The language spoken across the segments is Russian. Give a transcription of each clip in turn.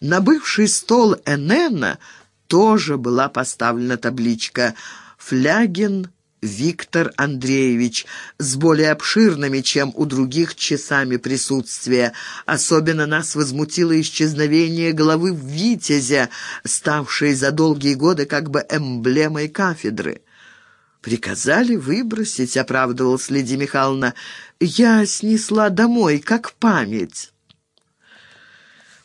На бывший стол Энена тоже была поставлена табличка «Флягин Виктор Андреевич с более обширными, чем у других, часами присутствия. Особенно нас возмутило исчезновение головы Витязя, ставшей за долгие годы как бы эмблемой кафедры. «Приказали выбросить», — оправдывалась Лидия Михайловна. «Я снесла домой, как память».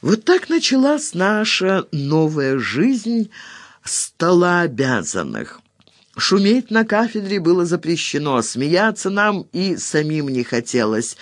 Вот так началась наша новая жизнь стола обязанных. Шуметь на кафедре было запрещено, смеяться нам и самим не хотелось.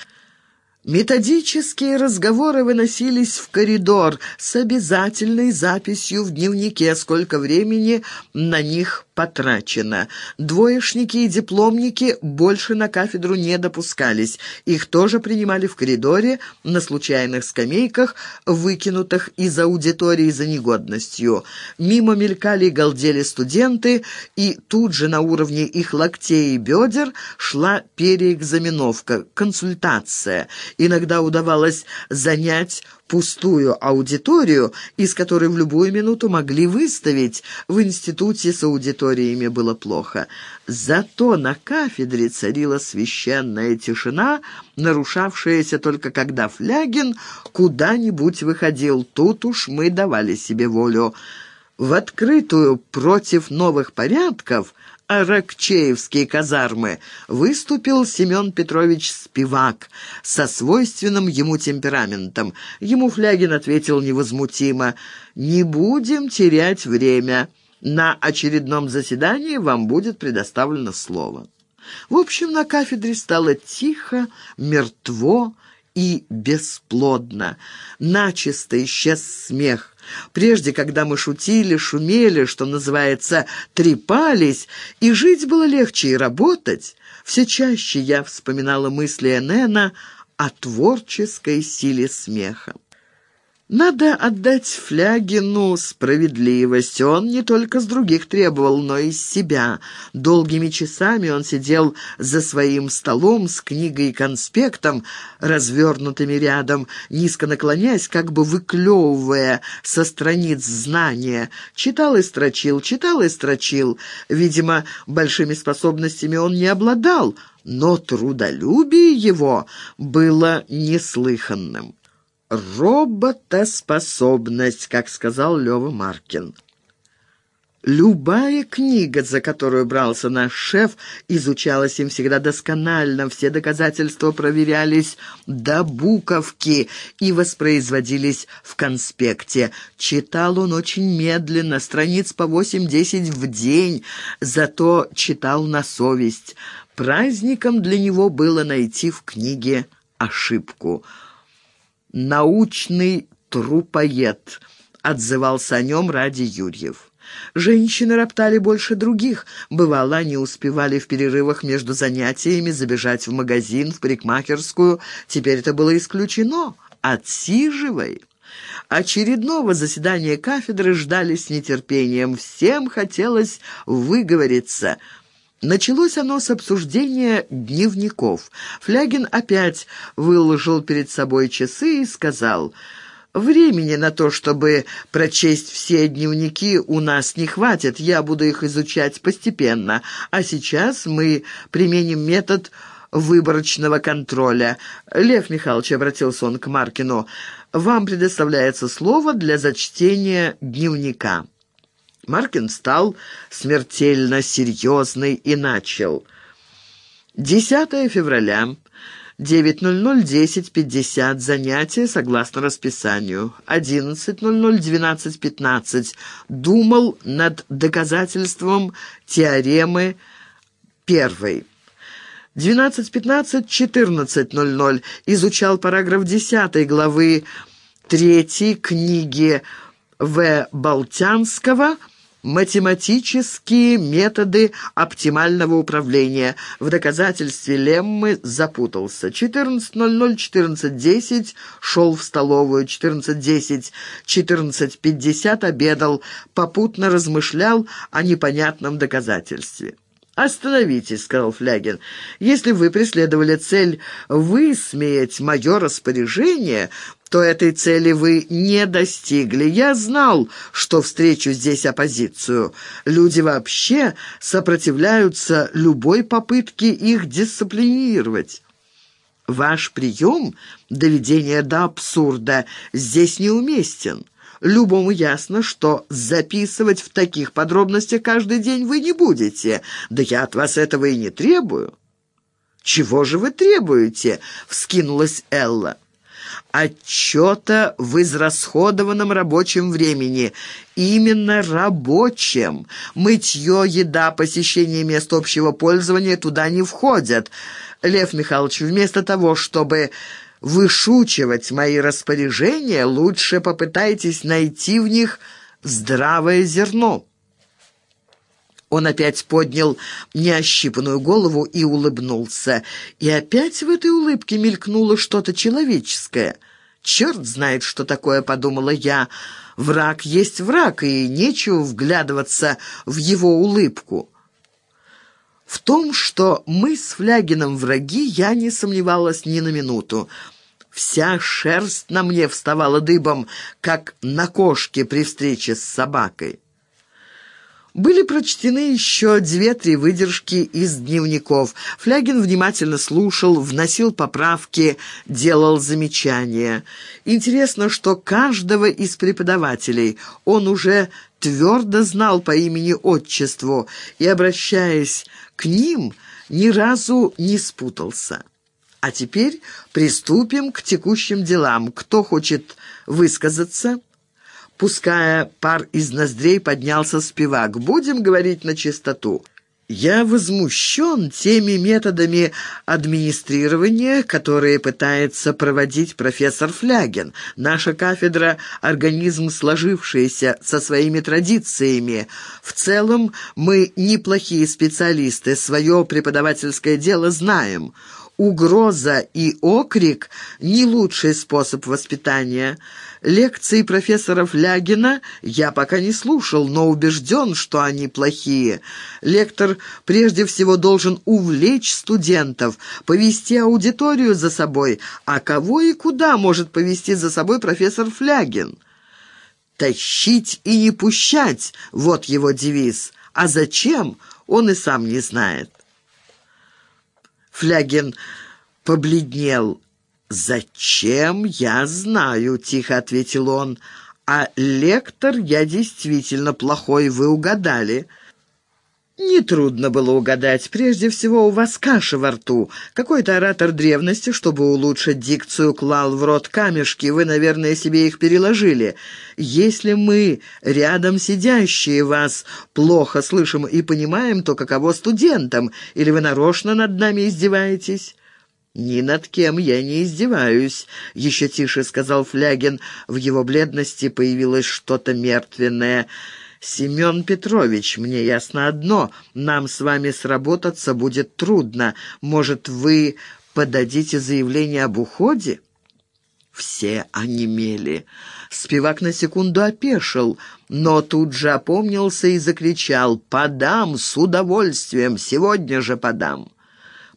Методические разговоры выносились в коридор с обязательной записью в дневнике, сколько времени на них потрачено. Двоечники и дипломники больше на кафедру не допускались. Их тоже принимали в коридоре на случайных скамейках, выкинутых из аудитории за негодностью. Мимо мелькали и галдели студенты, и тут же на уровне их локтей и бедер шла переэкзаменовка, консультация. Иногда удавалось занять пустую аудиторию, из которой в любую минуту могли выставить. В институте с аудиториями было плохо. Зато на кафедре царила священная тишина, нарушавшаяся только когда Флягин куда-нибудь выходил. Тут уж мы давали себе волю. В открытую против новых порядков Аракчеевские казармы выступил Семен Петрович Спивак со свойственным ему темпераментом. Ему Флягин ответил невозмутимо «Не будем терять время. На очередном заседании вам будет предоставлено слово». В общем, на кафедре стало тихо, мертво, и бесплодно. Начисто исчез смех. Прежде, когда мы шутили, шумели, что называется, трепались, и жить было легче и работать, все чаще я вспоминала мысли Энена о творческой силе смеха. Надо отдать Флягину справедливость. Он не только с других требовал, но и с себя. Долгими часами он сидел за своим столом с книгой и конспектом, развернутыми рядом, низко наклоняясь, как бы выклевывая со страниц знания. Читал и строчил, читал и строчил. Видимо, большими способностями он не обладал, но трудолюбие его было неслыханным роботоспособность, как сказал Лёва Маркин. Любая книга, за которую брался наш шеф, изучалась им всегда досконально, все доказательства проверялись до буковки и воспроизводились в конспекте. Читал он очень медленно, страниц по восемь-десять в день, зато читал на совесть. Праздником для него было найти в книге ошибку – «научный трупоед», — отзывался о нем ради Юрьев. Женщины роптали больше других. Бывало, они успевали в перерывах между занятиями забежать в магазин, в парикмахерскую. Теперь это было исключено. Отсиживай. Очередного заседания кафедры ждали с нетерпением. Всем хотелось выговориться — Началось оно с обсуждения дневников. Флягин опять выложил перед собой часы и сказал... Времени на то, чтобы прочесть все дневники, у нас не хватит. Я буду их изучать постепенно. А сейчас мы применим метод выборочного контроля. Лев Михайлович обратился он к Маркину. Вам предоставляется слово для зачтения дневника. Маркин стал смертельно серьезный и начал. 10 февраля, 9.00, 10.50, занятия согласно расписанию. 11.00, 12.15, думал над доказательством теоремы первой. 12.15, 14.00, изучал параграф 10 главы 3 книги В. Болтянского – математические методы оптимального управления. В доказательстве Леммы запутался. 14.00, 14.10 шел в столовую, 14.10, 14.50 обедал, попутно размышлял о непонятном доказательстве. «Остановитесь», — сказал Флягин. «Если вы преследовали цель высмеять мое распоряжение, то этой цели вы не достигли. Я знал, что встречу здесь оппозицию. Люди вообще сопротивляются любой попытке их дисциплинировать. Ваш прием, доведение до абсурда, здесь неуместен». Любому ясно, что записывать в таких подробностях каждый день вы не будете. Да я от вас этого и не требую». «Чего же вы требуете?» — вскинулась Элла. «Отчета в израсходованном рабочем времени. Именно рабочем. Мытье, еда, посещение мест общего пользования туда не входят. Лев Михайлович, вместо того, чтобы вышучивать мои распоряжения, лучше попытайтесь найти в них здравое зерно». Он опять поднял неощипанную голову и улыбнулся. И опять в этой улыбке мелькнуло что-то человеческое. «Черт знает, что такое», — подумала я. «Враг есть враг, и нечего вглядываться в его улыбку». В том, что мы с Флягином враги, я не сомневалась ни на минуту. Вся шерсть на мне вставала дыбом, как на кошке при встрече с собакой. Были прочтены еще две-три выдержки из дневников. Флягин внимательно слушал, вносил поправки, делал замечания. Интересно, что каждого из преподавателей он уже твердо знал по имени-отчеству и, обращаясь к ним, ни разу не спутался. А теперь приступим к текущим делам. Кто хочет высказаться?» Пуская пар из ноздрей, поднялся спивак. «Будем говорить на чистоту». Я возмущен теми методами администрирования, которые пытается проводить профессор Флягин. Наша кафедра – организм сложившийся, со своими традициями. В целом мы неплохие специалисты, свое преподавательское дело знаем угроза и окрик – не лучший способ воспитания. Лекции профессора Флягина я пока не слушал, но убежден, что они плохие. Лектор прежде всего должен увлечь студентов, повести аудиторию за собой. А кого и куда может повести за собой профессор Флягин? «Тащить и не пущать» — вот его девиз. А зачем, он и сам не знает. Флягин побледнел. «Зачем, я знаю», — тихо ответил он. «А лектор я действительно плохой, вы угадали». Нетрудно было угадать. Прежде всего, у вас каша во рту. Какой-то оратор древности, чтобы улучшить дикцию, клал в рот камешки. Вы, наверное, себе их переложили. Если мы, рядом сидящие, вас плохо слышим и понимаем, то каково студентам? Или вы нарочно над нами издеваетесь?» «Ни над кем я не издеваюсь», — еще тише сказал Флягин. В его бледности появилось что-то мертвенное. «Семен Петрович, мне ясно одно. Нам с вами сработаться будет трудно. Может, вы подадите заявление об уходе?» Все онемели. Спивак на секунду опешил, но тут же опомнился и закричал «Подам с удовольствием, сегодня же подам».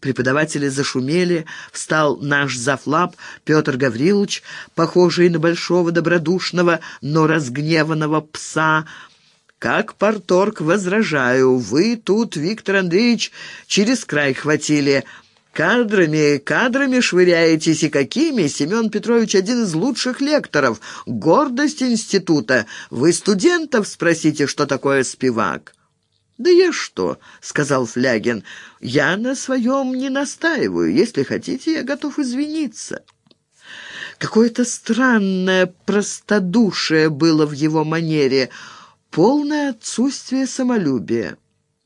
Преподаватели зашумели, встал наш зафлап Петр Гаврилович, похожий на большого добродушного, но разгневанного пса, «Как порторг возражаю, вы тут, Виктор Андреевич, через край хватили. Кадрами, кадрами швыряетесь, и какими? Семен Петрович один из лучших лекторов, гордость института. Вы студентов спросите, что такое спивак». «Да я что?» — сказал Флягин. «Я на своем не настаиваю. Если хотите, я готов извиниться». Какое-то странное простодушие было в его манере — полное отсутствие самолюбия.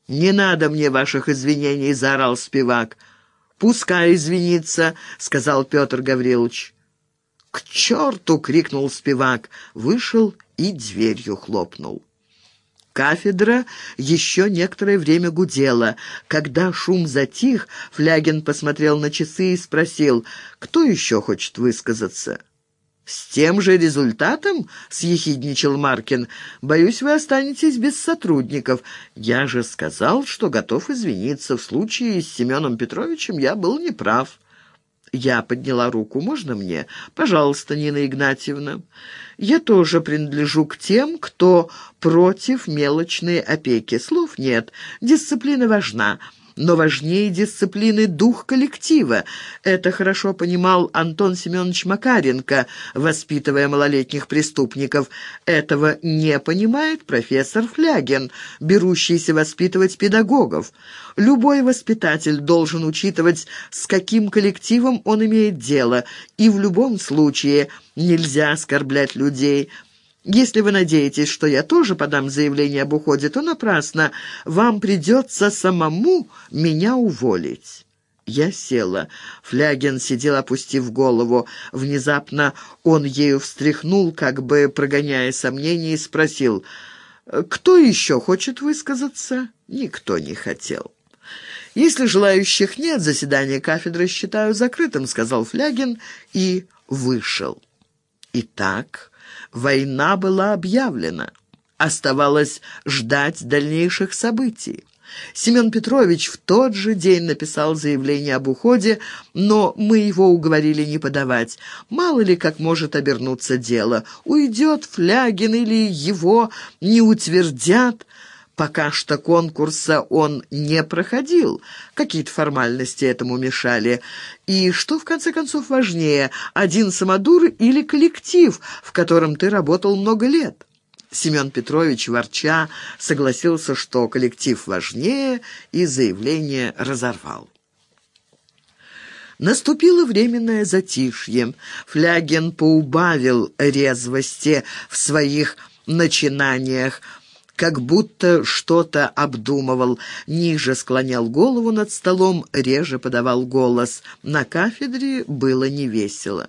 «Не надо мне ваших извинений», — заорал спивак. «Пускай извинится», — сказал Петр Гаврилович. «К черту!» — крикнул спивак, вышел и дверью хлопнул. Кафедра еще некоторое время гудела. Когда шум затих, Флягин посмотрел на часы и спросил, кто еще хочет высказаться. «С тем же результатом?» — съехидничал Маркин. «Боюсь, вы останетесь без сотрудников. Я же сказал, что готов извиниться. В случае с Семеном Петровичем я был неправ». Я подняла руку. «Можно мне?» «Пожалуйста, Нина Игнатьевна. Я тоже принадлежу к тем, кто против мелочной опеки. Слов нет. Дисциплина важна» но важнее дисциплины дух коллектива. Это хорошо понимал Антон Семенович Макаренко, воспитывая малолетних преступников. Этого не понимает профессор Флягин, берущийся воспитывать педагогов. Любой воспитатель должен учитывать, с каким коллективом он имеет дело, и в любом случае нельзя оскорблять людей – если вы надеетесь, что я тоже подам заявление об уходе, то напрасно. Вам придется самому меня уволить». Я села. Флягин сидел, опустив голову. Внезапно он ею встряхнул, как бы прогоняя сомнения, и спросил, «Кто еще хочет высказаться?» Никто не хотел. «Если желающих нет, заседание кафедры считаю закрытым», — сказал Флягин и вышел. Итак... Война была объявлена. Оставалось ждать дальнейших событий. Семен Петрович в тот же день написал заявление об уходе, но мы его уговорили не подавать. Мало ли как может обернуться дело. Уйдет Флягин или его не утвердят. Пока что конкурса он не проходил. Какие-то формальности этому мешали. И что, в конце концов, важнее, один самодур или коллектив, в котором ты работал много лет? Семен Петрович, ворча, согласился, что коллектив важнее, и заявление разорвал. Наступило временное затишье. Флягин поубавил резвости в своих начинаниях, как будто что-то обдумывал. Ниже склонял голову над столом, реже подавал голос. На кафедре было невесело.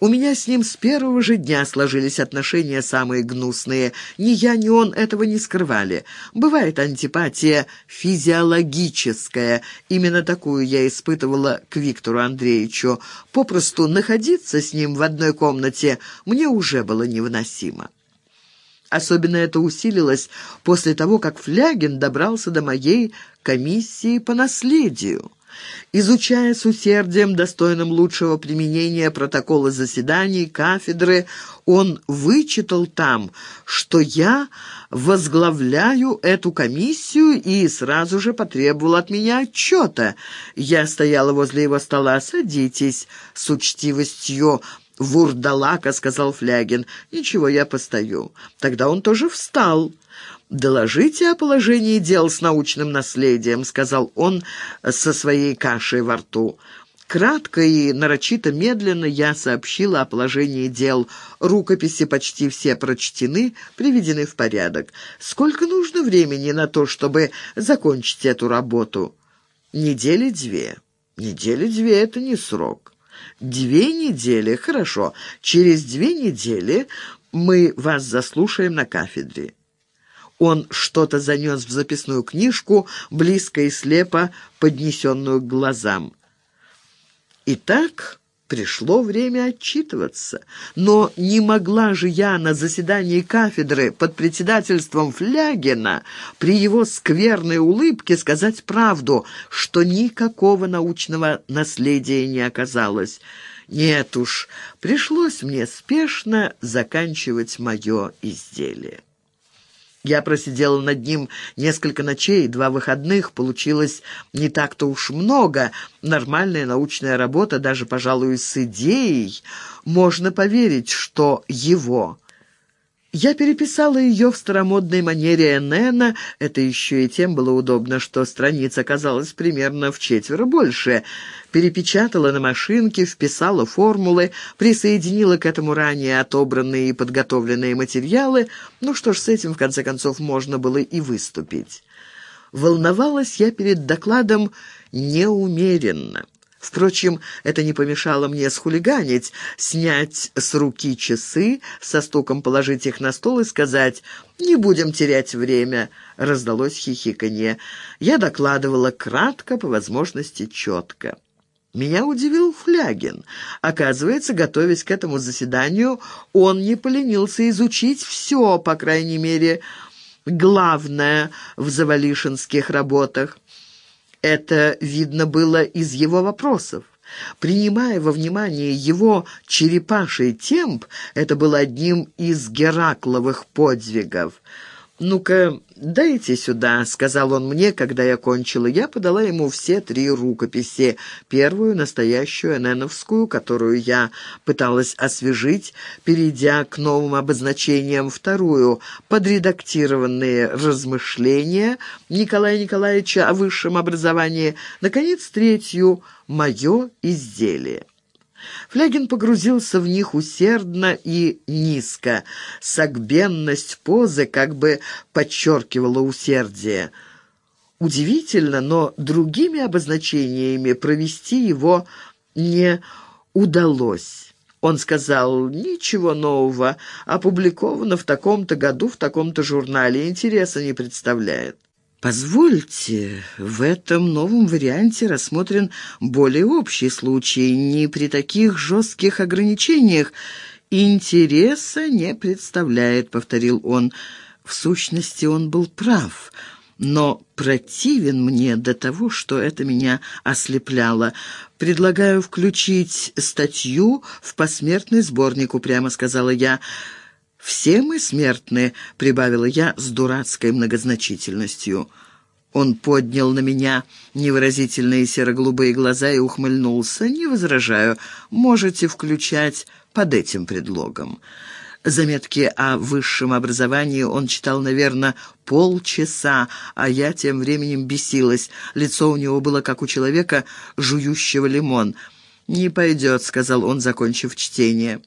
У меня с ним с первого же дня сложились отношения самые гнусные. Ни я, ни он этого не скрывали. Бывает антипатия физиологическая. Именно такую я испытывала к Виктору Андреевичу. Попросту находиться с ним в одной комнате мне уже было невыносимо. Особенно это усилилось после того, как Флягин добрался до моей комиссии по наследию. Изучая с усердием, достойным лучшего применения протоколы заседаний, кафедры, он вычитал там, что я возглавляю эту комиссию и сразу же потребовал от меня отчета. Я стояла возле его стола. «Садитесь», — с учтивостью «Вурдалака», — сказал Флягин. «Ничего, я постою». Тогда он тоже встал. «Доложите о положении дел с научным наследием», — сказал он со своей кашей во рту. Кратко и нарочито медленно я сообщила о положении дел. Рукописи почти все прочтены, приведены в порядок. Сколько нужно времени на то, чтобы закончить эту работу? Недели две. Недели две — это не срок. Две недели, хорошо. Через две недели мы вас заслушаем на кафедре. Он что-то занес в записную книжку, близко и слепо поднесенную к глазам. Итак, Пришло время отчитываться. Но не могла же я на заседании кафедры под председательством Флягина при его скверной улыбке сказать правду, что никакого научного наследия не оказалось. Нет уж, пришлось мне спешно заканчивать мое изделие. Я просидела над ним несколько ночей, два выходных, получилось не так-то уж много. Нормальная научная работа, даже, пожалуй, с идеей. Можно поверить, что его... Я переписала ее в старомодной манере Энена. Это еще и тем было удобно, что страниц оказалось примерно в четверо больше. Перепечатала на машинке, вписала формулы, присоединила к этому ранее отобранные и подготовленные материалы. Ну что ж, с этим, в конце концов, можно было и выступить. Волновалась я перед докладом неумеренно. Впрочем, это не помешало мне схулиганить, снять с руки часы, со стуком положить их на стол и сказать «Не будем терять время», — раздалось хихиканье. Я докладывала кратко, по возможности четко. Меня удивил Флягин. Оказывается, готовясь к этому заседанию, он не поленился изучить все, по крайней мере, главное в завалишинских работах. Это видно было из его вопросов. Принимая во внимание его черепаший темп, это был одним из Геракловых подвигов – «Ну-ка, дайте сюда», — сказал он мне, когда я кончила. Я подала ему все три рукописи. Первую, настоящую, эненовскую, которую я пыталась освежить, перейдя к новым обозначениям. Вторую, подредактированные размышления Николая Николаевича о высшем образовании. Наконец, третью, мое изделие. Флягин погрузился в них усердно и низко. Согбенность позы как бы подчеркивала усердие. Удивительно, но другими обозначениями провести его не удалось. Он сказал, ничего нового, опубликовано в таком-то году в таком-то журнале, интереса не представляет. Позвольте, в этом новом варианте рассмотрен более общий случай. Не при таких жестких ограничениях интереса не представляет, повторил он. В сущности, он был прав, но противен мне до того, что это меня ослепляло. Предлагаю включить статью в посмертный сборник, упрямо сказала я. «Все мы смертны», — прибавила я с дурацкой многозначительностью. Он поднял на меня невыразительные серо-голубые глаза и ухмыльнулся. «Не возражаю, можете включать под этим предлогом». Заметки о высшем образовании он читал, наверное, полчаса, а я тем временем бесилась. Лицо у него было как у человека, жующего лимон. «Не пойдет», — сказал он, закончив чтение.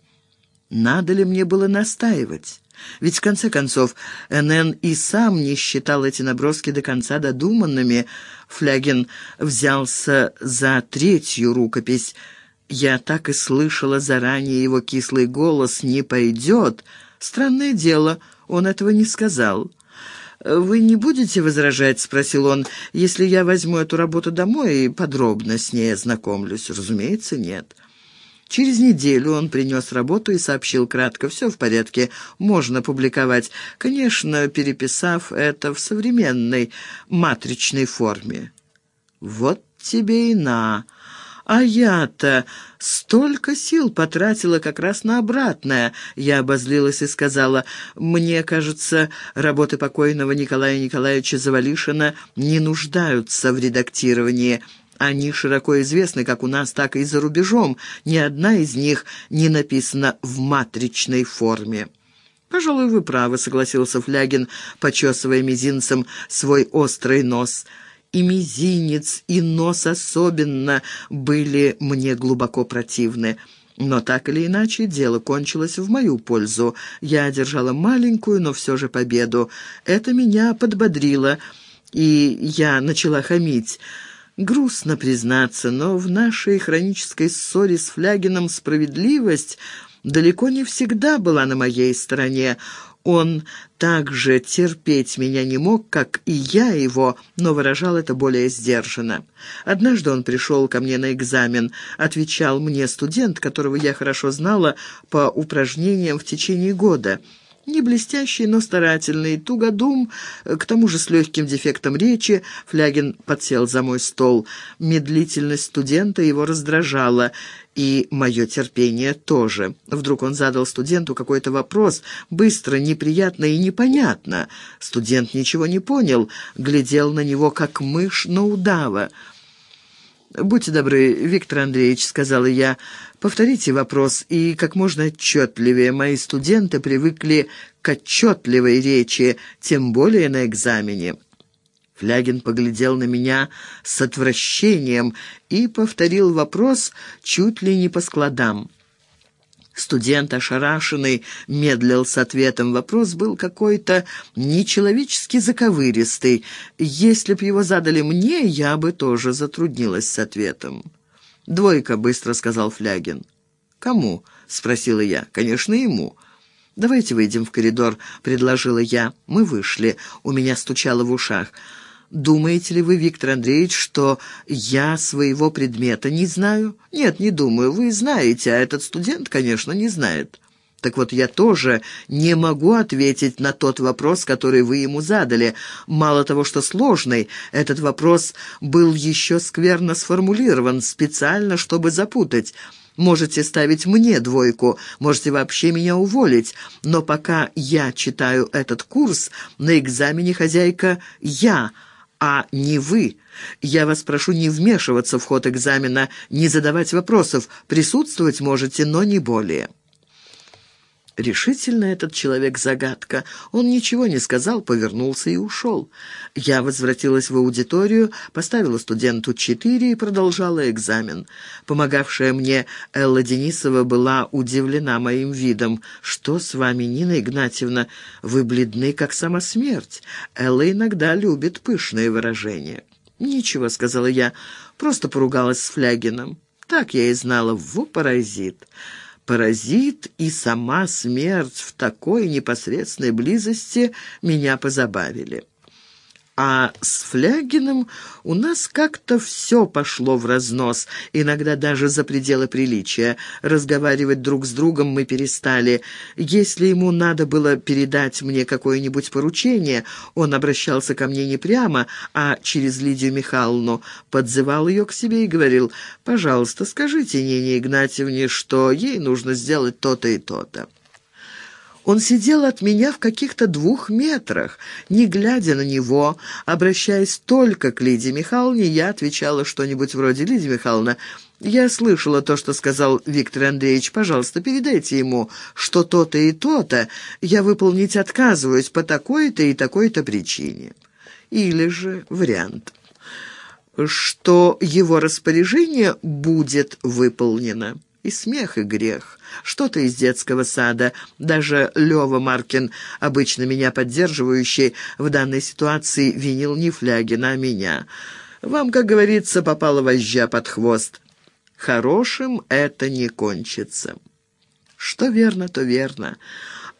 Надо ли мне было настаивать? Ведь, в конце концов, НН и сам не считал эти наброски до конца додуманными. Флягин взялся за третью рукопись. Я так и слышала заранее его кислый голос «не пойдет». Странное дело, он этого не сказал. «Вы не будете возражать?» — спросил он. «Если я возьму эту работу домой и подробно с ней ознакомлюсь?» «Разумеется, нет». Через неделю он принес работу и сообщил кратко, все в порядке, можно публиковать, конечно, переписав это в современной матричной форме. Вот тебе и на. А я-то столько сил потратила как раз на обратное. Я обозлилась и сказала, мне кажется, работы покойного Николая Николаевича Завалишина не нуждаются в редактировании. Они широко известны как у нас, так и за рубежом. Ни одна из них не написана в матричной форме. «Пожалуй, вы правы», — согласился Флягин, почесывая мизинцем свой острый нос. «И мизинец, и нос особенно были мне глубоко противны». Но так или иначе, дело кончилось в мою пользу. Я одержала маленькую, но все же победу. Это меня подбодрило, и я начала хамить. Грустно признаться, но в нашей хронической ссоре с Флягином справедливость далеко не всегда была на моей стороне. Он также терпеть меня не мог, как и я его, но выражал это более сдержанно. Однажды он пришел ко мне на экзамен, отвечал мне студент, которого я хорошо знала по упражнениям в течение года — не блестящий, но старательный, тугодум, к тому же с легким дефектом речи, Флягин подсел за мой стол. Медлительность студента его раздражала, и мое терпение тоже. Вдруг он задал студенту какой-то вопрос, быстро, неприятно и непонятно. Студент ничего не понял, глядел на него, как мышь на удава. «Будьте добры, Виктор Андреевич», — сказала я, — «повторите вопрос, и как можно отчетливее. Мои студенты привыкли к отчетливой речи, тем более на экзамене». Флягин поглядел на меня с отвращением и повторил вопрос чуть ли не по складам. Студент, ошарашенный, медлил с ответом. Вопрос был какой-то нечеловечески заковыристый. Если б его задали мне, я бы тоже затруднилась с ответом. «Двойка», — быстро сказал Флягин. «Кому?» — спросила я. «Конечно, ему». «Давайте выйдем в коридор», — предложила я. Мы вышли. У меня стучало в ушах. Думаете ли вы, Виктор Андреевич, что я своего предмета не знаю? Нет, не думаю. Вы знаете, а этот студент, конечно, не знает. Так вот, я тоже не могу ответить на тот вопрос, который вы ему задали. Мало того, что сложный, этот вопрос был еще скверно сформулирован, специально, чтобы запутать. Можете ставить мне двойку, можете вообще меня уволить, но пока я читаю этот курс, на экзамене хозяйка я, а не вы. Я вас прошу не вмешиваться в ход экзамена, не задавать вопросов, присутствовать можете, но не более». Решительно этот человек загадка. Он ничего не сказал, повернулся и ушел. Я возвратилась в аудиторию, поставила студенту четыре и продолжала экзамен. Помогавшая мне Элла Денисова была удивлена моим видом. «Что с вами, Нина Игнатьевна? Вы бледны, как сама смерть. Элла иногда любит пышные выражения». «Ничего», — сказала я, — «просто поругалась с Флягином». Так я и знала, во паразит. Паразит и сама смерть в такой непосредственной близости меня позабавили. А с Флягиным у нас как-то все пошло в разнос, иногда даже за пределы приличия. Разговаривать друг с другом мы перестали. Если ему надо было передать мне какое-нибудь поручение, он обращался ко мне не прямо, а через Лидию Михайловну, подзывал ее к себе и говорил, «Пожалуйста, скажите Нине Игнатьевне, что ей нужно сделать то-то и то-то». Он сидел от меня в каких-то двух метрах. Не глядя на него, обращаясь только к Лидии Михайловне, я отвечала что-нибудь вроде «Лидия Михайловна, я слышала то, что сказал Виктор Андреевич. Пожалуйста, передайте ему, что то-то и то-то я выполнить отказываюсь по такой-то и такой-то причине». Или же вариант что его распоряжение будет выполнено. И смех, и грех. Что-то из детского сада. Даже Лёва Маркин, обычно меня поддерживающий, в данной ситуации винил не Флягина, а меня. Вам, как говорится, попала вожжа под хвост. Хорошим это не кончится. Что верно, то верно.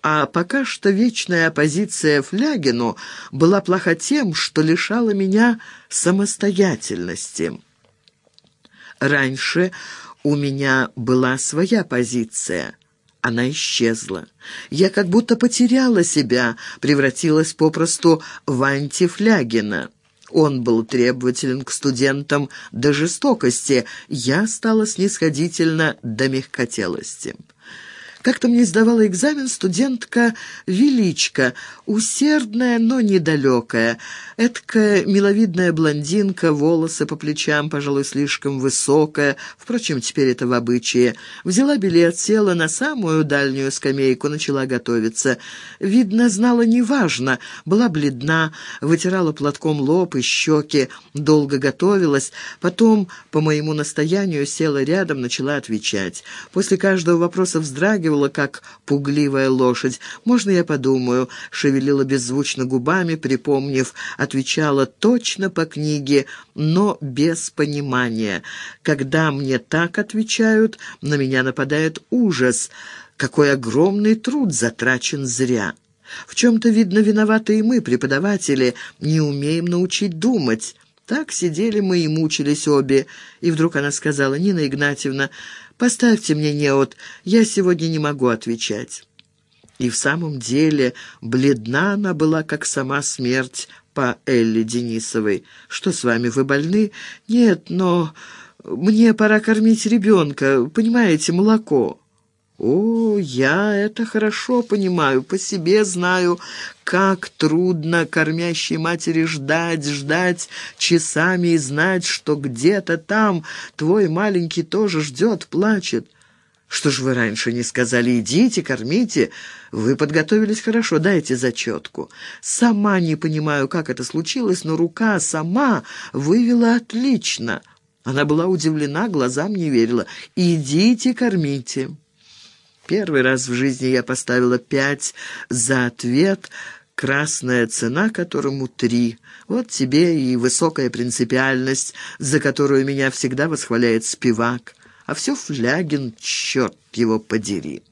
А пока что вечная оппозиция Флягину была плоха тем, что лишала меня самостоятельности. Раньше у меня была своя позиция. Она исчезла. Я как будто потеряла себя, превратилась попросту в антифлягина. Он был требователен к студентам до жестокости, я стала снисходительно до мягкотелости. Как-то мне сдавала экзамен студентка Величка, усердная, но недалекая. Эткая миловидная блондинка, волосы по плечам, пожалуй, слишком высокая. Впрочем, теперь это в обычае. Взяла билет, села на самую дальнюю скамейку, начала готовиться. Видно, знала неважно. Была бледна, вытирала платком лоб и щеки, долго готовилась. Потом, по моему настоянию, села рядом, начала отвечать. После каждого вопроса вздрагивала, вздрагивала, как пугливая лошадь. «Можно я подумаю?» — шевелила беззвучно губами, припомнив, отвечала точно по книге, но без понимания. Когда мне так отвечают, на меня нападает ужас. Какой огромный труд затрачен зря. В чем-то, видно, виноваты и мы, преподаватели, не умеем научить думать. Так сидели мы и мучились обе. И вдруг она сказала, «Нина Игнатьевна, поставьте мне неот, я сегодня не могу отвечать». И в самом деле бледна она была, как сама смерть по Элле Денисовой. «Что с вами, вы больны?» «Нет, но мне пора кормить ребенка, понимаете, молоко». О, я это хорошо понимаю, по себе знаю, как трудно кормящей матери ждать, ждать часами и знать, что где-то там твой маленький тоже ждет, плачет. Что ж вы раньше не сказали? Идите, кормите. Вы подготовились хорошо, дайте зачетку. Сама не понимаю, как это случилось, но рука сама вывела отлично. Она была удивлена, глазам не верила. «Идите, кормите». Первый раз в жизни я поставила пять за ответ, красная цена которому три. Вот тебе и высокая принципиальность, за которую меня всегда восхваляет Спивак. А все Флягин, черт его подери.